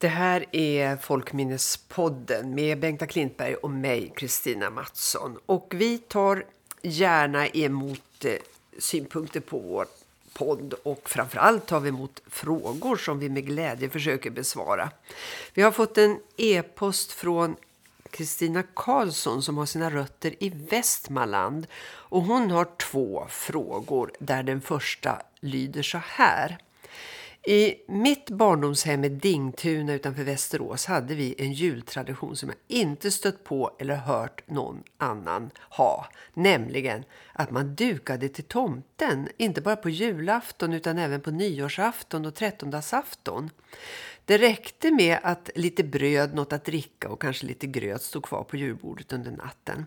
Det här är Folkminnespodden med Bengta Klintberg och mig, Kristina Mattsson. Och vi tar gärna emot eh, synpunkter på vår podd och framförallt tar vi emot frågor som vi med glädje försöker besvara. Vi har fått en e-post från Kristina Karlsson som har sina rötter i Västmanland och hon har två frågor där den första lyder så här. I mitt barndomshem i Dingtuna utanför Västerås hade vi en jultradition som jag inte stött på eller hört någon annan ha. Nämligen att man dukade till tomten, inte bara på julafton utan även på nyårsafton och trettondagsafton. Det räckte med att lite bröd, något att dricka och kanske lite gröt stod kvar på julbordet under natten.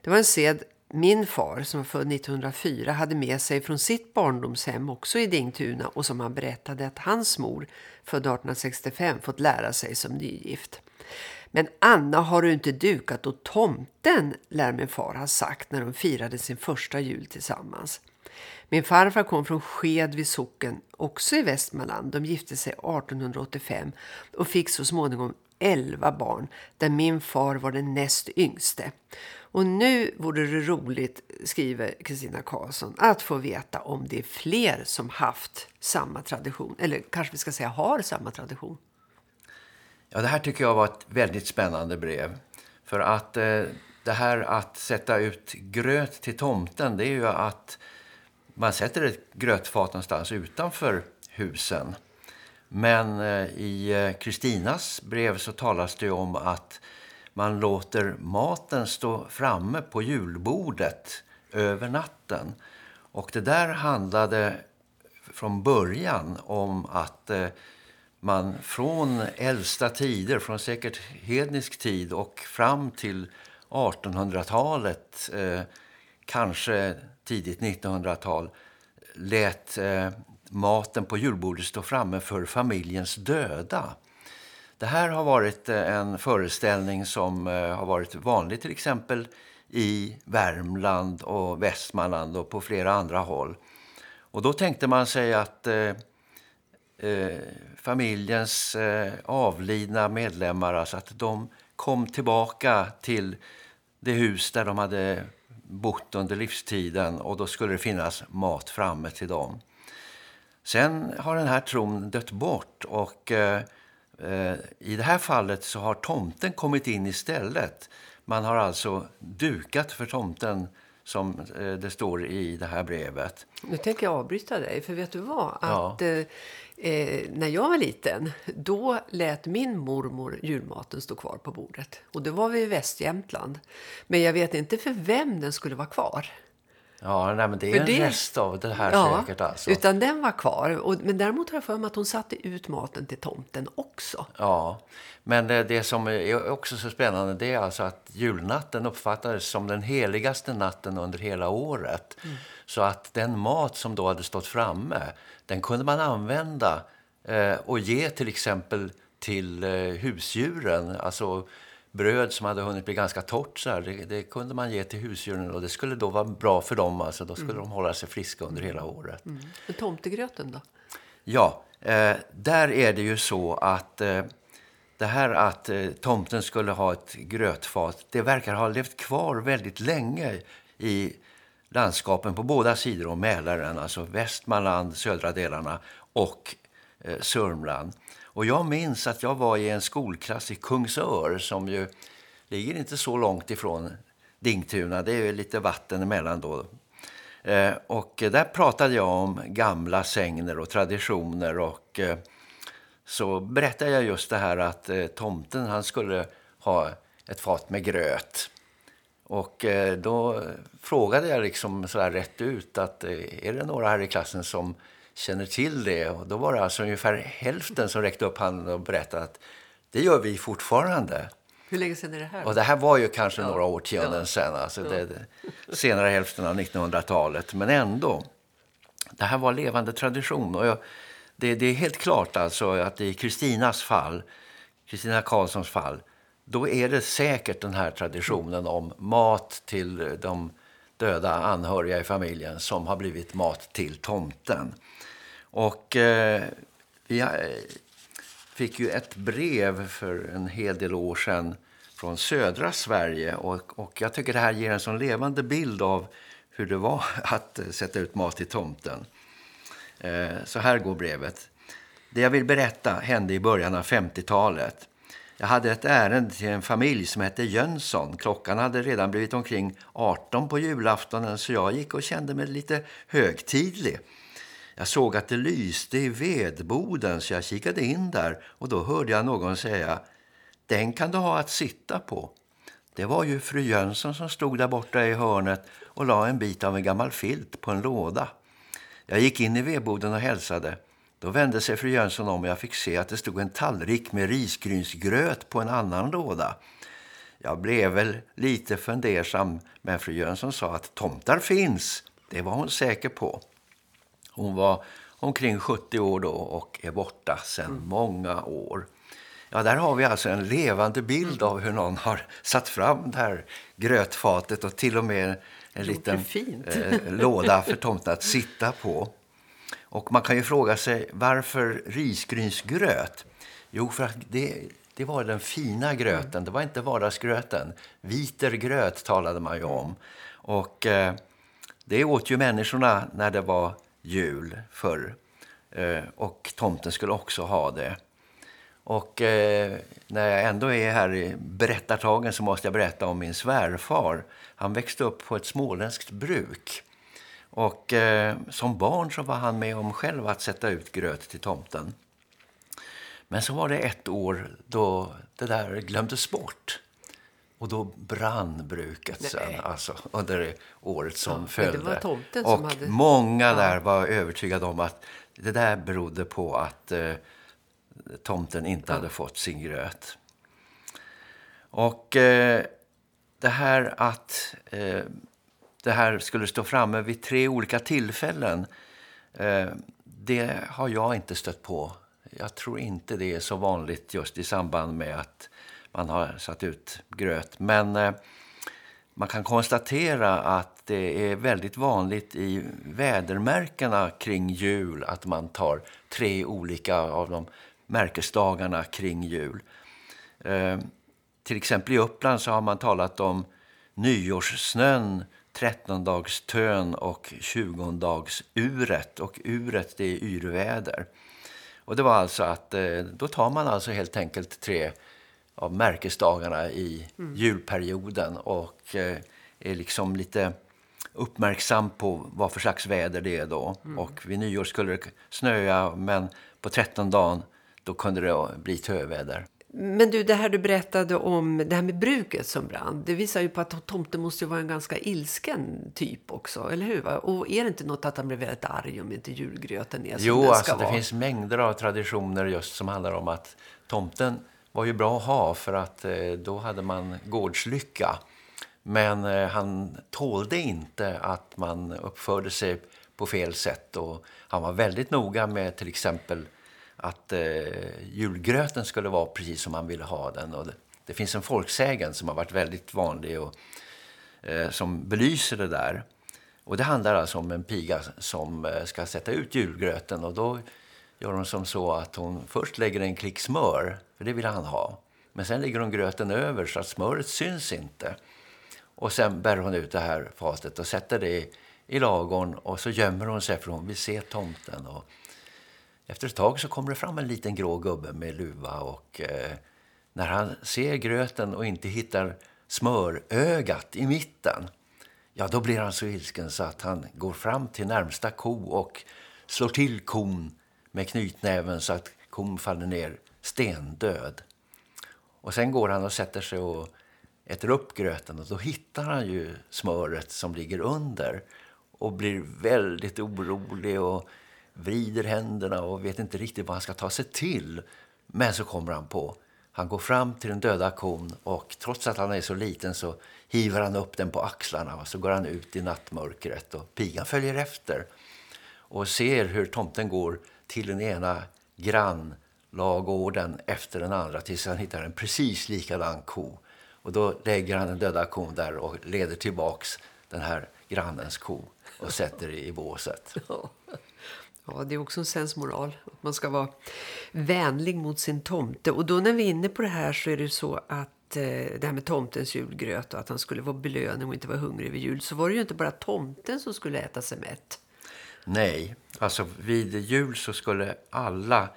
Det var en sed min far som var född 1904 hade med sig från sitt barndomshem också i Dingtuna och som han berättade att hans mor född 1865 fått lära sig som nygift. Men Anna har du inte dukat åt tomten lär min far ha sagt när de firade sin första jul tillsammans. Min farfar kom från Sked vid socken, också i Västmanland. De gifte sig 1885 och fick så småningom 11 barn där min far var den näst yngste. Och nu vore det roligt, skriver Kristina Karlsson, att få veta om det är fler som haft samma tradition. Eller kanske vi ska säga har samma tradition. Ja, det här tycker jag var ett väldigt spännande brev. För att eh, det här att sätta ut gröt till tomten, det är ju att man sätter ett grötfat någonstans utanför husen. Men eh, i eh, Kristinas brev så talas det om att man låter maten stå framme på julbordet över natten. Och det där handlade från början om att eh, man från äldsta tider, från säkert hednisk tid och fram till 1800-talet, eh, kanske tidigt 1900-tal, lät eh, maten på julbordet stå framme för familjens döda. Det här har varit eh, en föreställning som eh, har varit vanlig till exempel i Värmland och Västmanland och på flera andra håll. Och då tänkte man sig att eh, eh, familjens eh, avlidna medlemmar, alltså att de kom tillbaka till det hus där de hade bott under livstiden och då skulle det finnas mat framme till dem. Sen har den här tron dött bort och Eh, i det här fallet så har tomten kommit in istället. Man har alltså dukat för tomten som eh, det står i det här brevet. Nu tänker jag avbryta dig, för vet du vad? Att ja. eh, när jag var liten, då lät min mormor julmaten stå kvar på bordet. Och det var vi i Västjämtland. Men jag vet inte för vem den skulle vara kvar. Ja, nej, men det är för en det, rest av det här ja, säkert alltså. utan den var kvar. Och, men däremot har jag för mig att hon satte ut maten till tomten också. Ja, men det, det som är också så spännande det är alltså att julnatten uppfattades som den heligaste natten under hela året. Mm. Så att den mat som då hade stått framme, den kunde man använda eh, och ge till exempel till eh, husdjuren. Alltså bröd som hade hunnit bli ganska torrt så här, det, det, kunde man ge till husdjuren och det skulle då vara bra för dem. Alltså, då skulle mm. de hålla sig friska under hela året. Mm. Men tomtegröten då? Ja, eh, där är det ju så att eh, det här att eh, tomten skulle ha ett grötfat, det verkar ha levt kvar väldigt länge i landskapen på båda sidor om Mälaren, alltså Västmanland, södra delarna och eh, Sörmland. Och jag minns att jag var i en skolklass i Kungsör som ju ligger inte så långt ifrån Dingtuna. Det är lite vatten emellan då. Eh, och där pratade jag om gamla sängner och traditioner och eh, så berättade jag just det här att eh, tomten han skulle ha ett fat med gröt. Och eh, då frågade jag liksom så här rätt ut att eh, är det några här i klassen som känner till det. Och då var det alltså ungefär hälften som räckte upp handen och berättade att det gör vi fortfarande. Hur länge sedan är det här? Och det här var ju kanske ja. några årtionden ja. sedan, alltså ja. det, det, senare hälften av 1900-talet. Men ändå, det här var levande tradition. Och jag, det, det, är helt klart alltså att i Kristinas fall, Kristina Karlssons fall, då är det säkert den här traditionen om mat till de döda anhöriga i familjen som har blivit mat till tomten. Och eh, vi, eh, fick ju ett brev för en hel del år sedan från södra Sverige. Och, och jag tycker det här ger en sån levande bild av hur det var att eh, sätta ut mat till tomten. Eh, så här går brevet. Det jag vill berätta hände i början av 50-talet. Jag hade ett ärende till en familj som hette Jönsson. Klockan hade redan blivit omkring 18 på julaftonen så jag gick och kände mig lite högtidlig. Jag såg att det lyste i vedboden så jag kikade in där och då hörde jag någon säga Den kan du ha att sitta på. Det var ju fru Jönsson som stod där borta i hörnet och la en bit av en gammal filt på en låda. Jag gick in i vedboden och hälsade. Då vände sig fru Jönsson om och jag fick se att det stod en tallrik med risgrynsgröt på en annan låda. Jag blev väl lite fundersam men fru Jönsson sa att tomtar finns. Det var hon säker på. Hon var omkring 70 år då och är borta sedan mm. många år. Ja, där har vi alltså en levande bild av hur någon har satt fram det här grötfatet och till och med en liten eh, låda för tomten att sitta på. Och man kan ju fråga sig varför risgrynsgröt? Jo, för att det, det var den fina gröten, det var inte vardagsgröten. Vitergröt talade man ju om. Och eh, det åt ju människorna när det var jul förr. Eh, och tomten skulle också ha det. Och eh, när jag ändå är här i berättartagen så måste jag berätta om min svärfar. Han växte upp på ett småländskt bruk. Och eh, som barn så var han med om själv att sätta ut gröt till tomten. Men så var det ett år då det där glömdes bort. Och då brann bruket Nej. sen, alltså, under året som ja, följde. och hade... många där var övertygade om att det där berodde på att eh, tomten inte ja. hade fått sin gröt. Och eh, det här att eh, det här skulle stå framme vid tre olika tillfällen, eh, det har jag inte stött på. Jag tror inte det är så vanligt just i samband med att man har satt ut gröt. Men eh, man kan konstatera att det är väldigt vanligt i vädermärkena kring jul att man tar tre olika av de märkesdagarna kring jul. Eh, till exempel i Uppland så har man talat om nyårssnön, 13-dagstön och 20-dagsuret. Och uret det är yrväder. Och det var alltså att eh, då tar man alltså helt enkelt tre av märkesdagarna i mm. julperioden och eh, är liksom lite uppmärksam på vad för slags väder det är då. Mm. Och vid nyår skulle det snöa men på 13 dagen då kunde det bli töväder. Men du, det här du berättade om det här med bruket som brann, det visar ju på att tomten måste vara en ganska ilsken typ också, eller hur? Och är det inte något att han blir väldigt arg om inte julgröten är som jo, den ska alltså, vara? det finns mängder av traditioner just som handlar om att tomten var ju bra att ha för att eh, då hade man gårdslycka. Men eh, han tålde inte att man uppförde sig på fel sätt och han var väldigt noga med till exempel att eh, julgröten skulle vara precis som man ville ha den. Och det, det finns en folksägen som har varit väldigt vanlig och eh, som belyser det där. Och det handlar alltså om en piga som eh, ska sätta ut julgröten och då gör hon som så att hon först lägger en klick smör, för det vill han ha. Men sen lägger hon gröten över så att smöret syns inte. Och sen bär hon ut det här fatet och sätter det i, i lagorn och så gömmer hon sig för hon vill se tomten. Och efter ett tag så kommer det fram en liten grå gubbe med luva och eh, när han ser gröten och inte hittar smörögat i mitten ja då blir han så ilsken så att han går fram till närmsta ko och slår till kon med knytnäven så att kon faller ner stendöd. Och sen går han och sätter sig och äter upp gröten och då hittar han ju smöret som ligger under och blir väldigt orolig och vrider händerna och vet inte riktigt vad han ska ta sig till. Men så kommer han på. Han går fram till den döda kon och trots att han är så liten så hivar han upp den på axlarna och så går han ut i nattmörkret och pigan följer efter och ser hur tomten går till den ena grannlagården efter den andra tills han hittar en precis likadan ko. Och då lägger han den döda kon där och leder tillbaks den här grannens ko och sätter i båset. Ja, det är också en sensmoral. Att man ska vara vänlig mot sin tomte. Och då när vi är inne på det här så är det så att eh, det här med tomtens julgröt och att han skulle vara belöning och inte vara hungrig vid jul. Så var det ju inte bara tomten som skulle äta sig mätt. Nej, alltså vid jul så skulle alla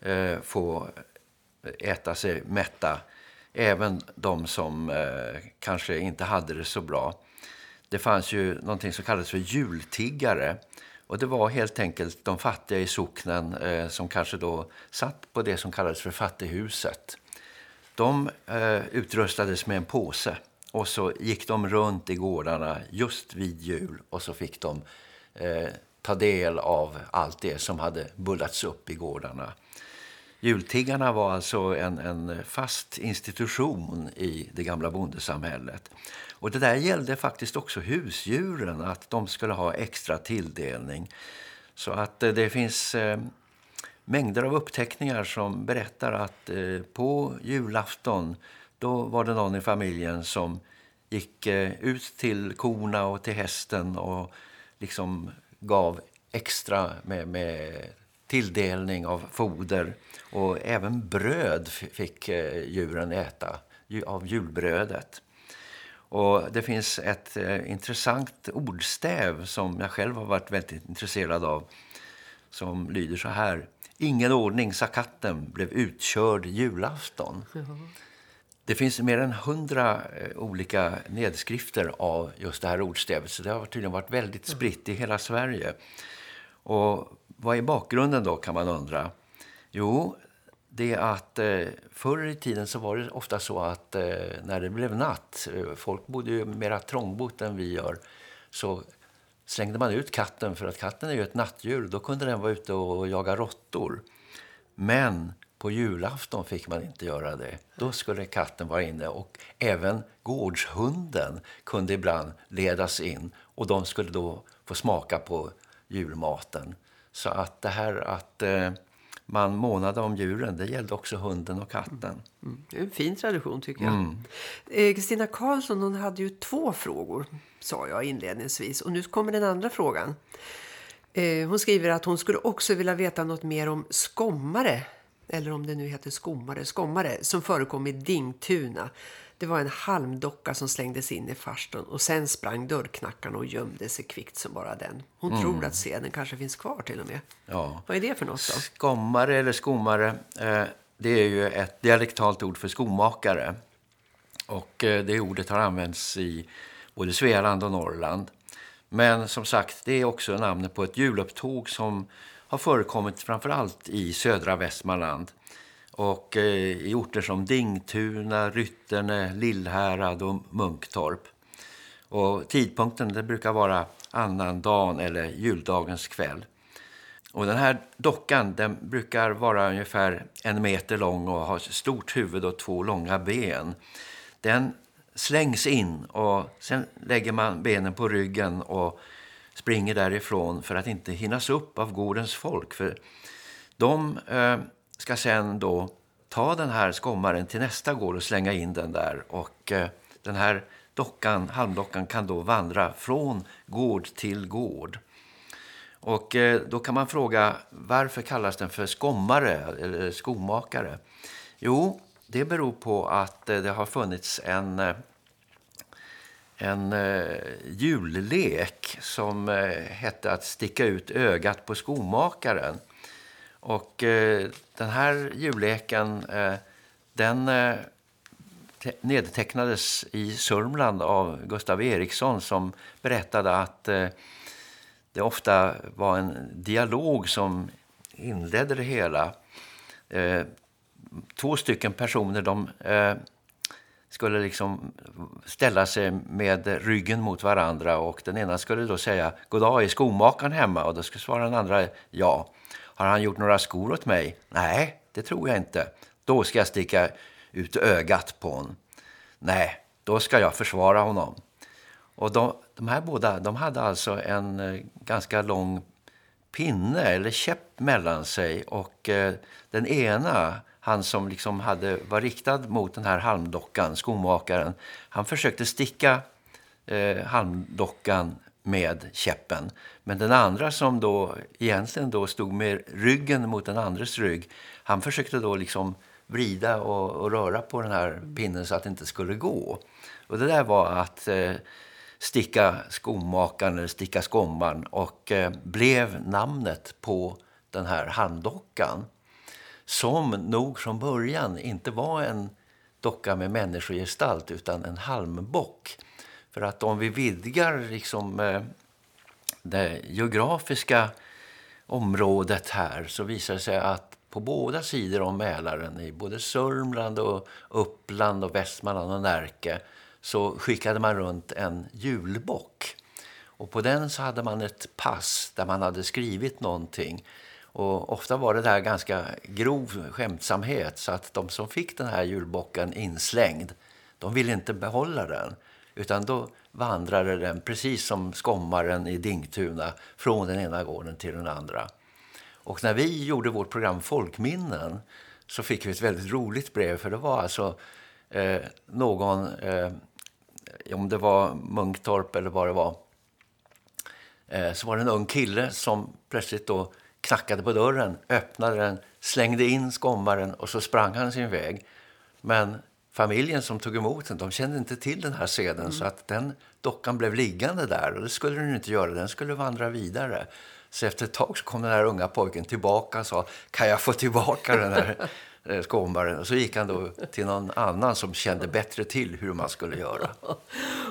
eh, få äta sig mätta. Även de som eh, kanske inte hade det så bra. Det fanns ju någonting som kallades för jultiggare. Och det var helt enkelt de fattiga i socknen eh, som kanske då satt på det som kallades för fattighuset. De eh, utrustades med en påse och så gick de runt i gårdarna just vid jul och så fick de eh, ta del av allt det som hade bullats upp i gårdarna. Jultiggarna var alltså en, en fast institution i det gamla bondesamhället. Och det där gällde faktiskt också husdjuren, att de skulle ha extra tilldelning. Så att eh, det finns eh, mängder av uppteckningar som berättar att eh, på julafton då var det någon i familjen som gick eh, ut till korna och till hästen och liksom gav extra med, med tilldelning av foder. Och även bröd fick eh, djuren äta av julbrödet. Och det finns ett eh, intressant ordstäv som jag själv har varit väldigt intresserad av. Som lyder så här. Ingen ordning, sa katten, blev utkörd julafton. Mm. Det finns mer än hundra eh, olika nedskrifter av just det här ordstävet. Så det har tydligen varit väldigt spritt i hela Sverige. Och vad är bakgrunden då kan man undra? Jo, det är att eh, förr i tiden så var det ofta så att eh, när det blev natt, eh, folk bodde ju mera trångbott än vi gör, så slängde man ut katten för att katten är ju ett nattdjur. Då kunde den vara ute och jaga råttor. Men på julafton fick man inte göra det. Då skulle katten vara inne och även gårdshunden kunde ibland ledas in och de skulle då få smaka på julmaten. Så att det här att eh, man månade om djuren, det gällde också hunden och katten. Mm. Det är en fin tradition tycker jag. Mm. Eh, Kristina Karlsson hon hade ju två frågor, sa jag inledningsvis. Och nu kommer den andra frågan. Eh, hon skriver att hon skulle också vilja veta något mer om skommare, eller om det nu heter skommare, skommare som förekom i Dingtuna. Det var en halmdocka som slängdes in i farstun och sen sprang dörrknackarna och gömde sig kvickt som bara den. Hon mm. tror att scenen kanske finns kvar till och med. Ja. Vad är det för något då? Skommare eller skommare, eh, det är ju ett dialektalt ord för skomakare. Och eh, det ordet har använts i både Svealand och Norrland. Men som sagt, det är också namnet på ett julupptåg som har förekommit framförallt i södra Västmanland. Och eh, i orter som Dingtuna, Rytterne, Lillhärad och Munktorp. Och tidpunkten det brukar vara annan dagen eller juldagens kväll. Och den här dockan den brukar vara ungefär en meter lång och ha stort huvud och två långa ben. Den slängs in och sen lägger man benen på ryggen och springer därifrån för att inte hinnas upp av gårdens folk. För de eh, ska sen då ta den här skommaren till nästa gård och slänga in den där. Och eh, den här dockan, halmdockan kan då vandra från gård till gård. Och eh, då kan man fråga varför kallas den för skommare eller skomakare? Jo, det beror på att eh, det har funnits en eh, en eh, jullek som eh, hette att sticka ut ögat på skomakaren. Och eh, den här julleken eh, den eh, nedtecknades i Sörmland av Gustav Eriksson som berättade att eh, det ofta var en dialog som inledde det hela. Eh, två stycken personer de eh, skulle liksom ställa sig med ryggen mot varandra och den ena skulle då säga God dag, är skomakaren hemma? Och då skulle svara den andra ja. Har han gjort några skor åt mig? Nej, det tror jag inte. Då ska jag sticka ut ögat på honom. Nej, då ska jag försvara honom. Och de, de här båda de hade alltså en eh, ganska lång pinne eller käpp mellan sig. Och eh, den ena, han som liksom hade, var riktad mot den här halmdockan, skomakaren, han försökte sticka eh, halmdockan med käppen. Men den andra som då egentligen då stod med ryggen mot den andres rygg, han försökte då liksom vrida och, och röra på den här pinnen så att det inte skulle gå. Och det där var att eh, sticka skomakaren eller sticka skomman och eh, blev namnet på den här handdockan som nog från början inte var en docka med människogestalt utan en halmbock. För att om vi vidgar liksom, eh, det geografiska området här så visar det sig att på båda sidor om Mälaren, i både Sörmland och Uppland och Västmanland och Närke så skickade man runt en julbock. Och på den så hade man ett pass där man hade skrivit någonting. Och ofta var det där ganska grov skämtsamhet så att de som fick den här julbocken inslängd, de ville inte behålla den. Utan då vandrade den precis som skommaren i Dingtuna från den ena gården till den andra. Och när vi gjorde vårt program Folkminnen så fick vi ett väldigt roligt brev för det var alltså eh, någon, eh, om det var Munktorp eller vad det var, eh, så var det en ung kille som plötsligt då knackade på dörren, öppnade den, slängde in skommaren och så sprang han sin väg. Men familjen som tog emot den, de kände inte till den här sedeln mm. så att den dockan blev liggande där och det skulle den inte göra, den skulle vandra vidare. Så efter ett tag kom den här unga pojken tillbaka och sa, kan jag få tillbaka den här eh, skommaren? Och så gick han då till någon annan som kände bättre till hur man skulle göra.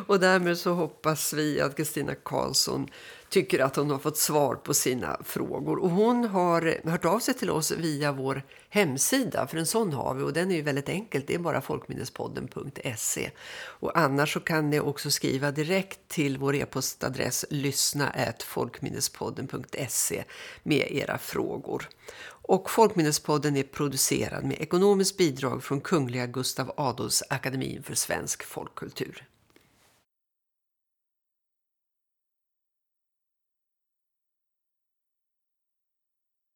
och därmed så hoppas vi att Kristina Karlsson tycker att hon har fått svar på sina frågor. Och hon har hört av sig till oss via vår hemsida, för en sån har vi och den är ju väldigt enkelt, det är bara folkminnespodden.se. Och annars så kan ni också skriva direkt till vår e-postadress lyssna folkminnespodden.se med era frågor. Och Folkminnespodden är producerad med ekonomiskt bidrag från Kungliga Gustav Adolfs Akademin för svensk folkkultur.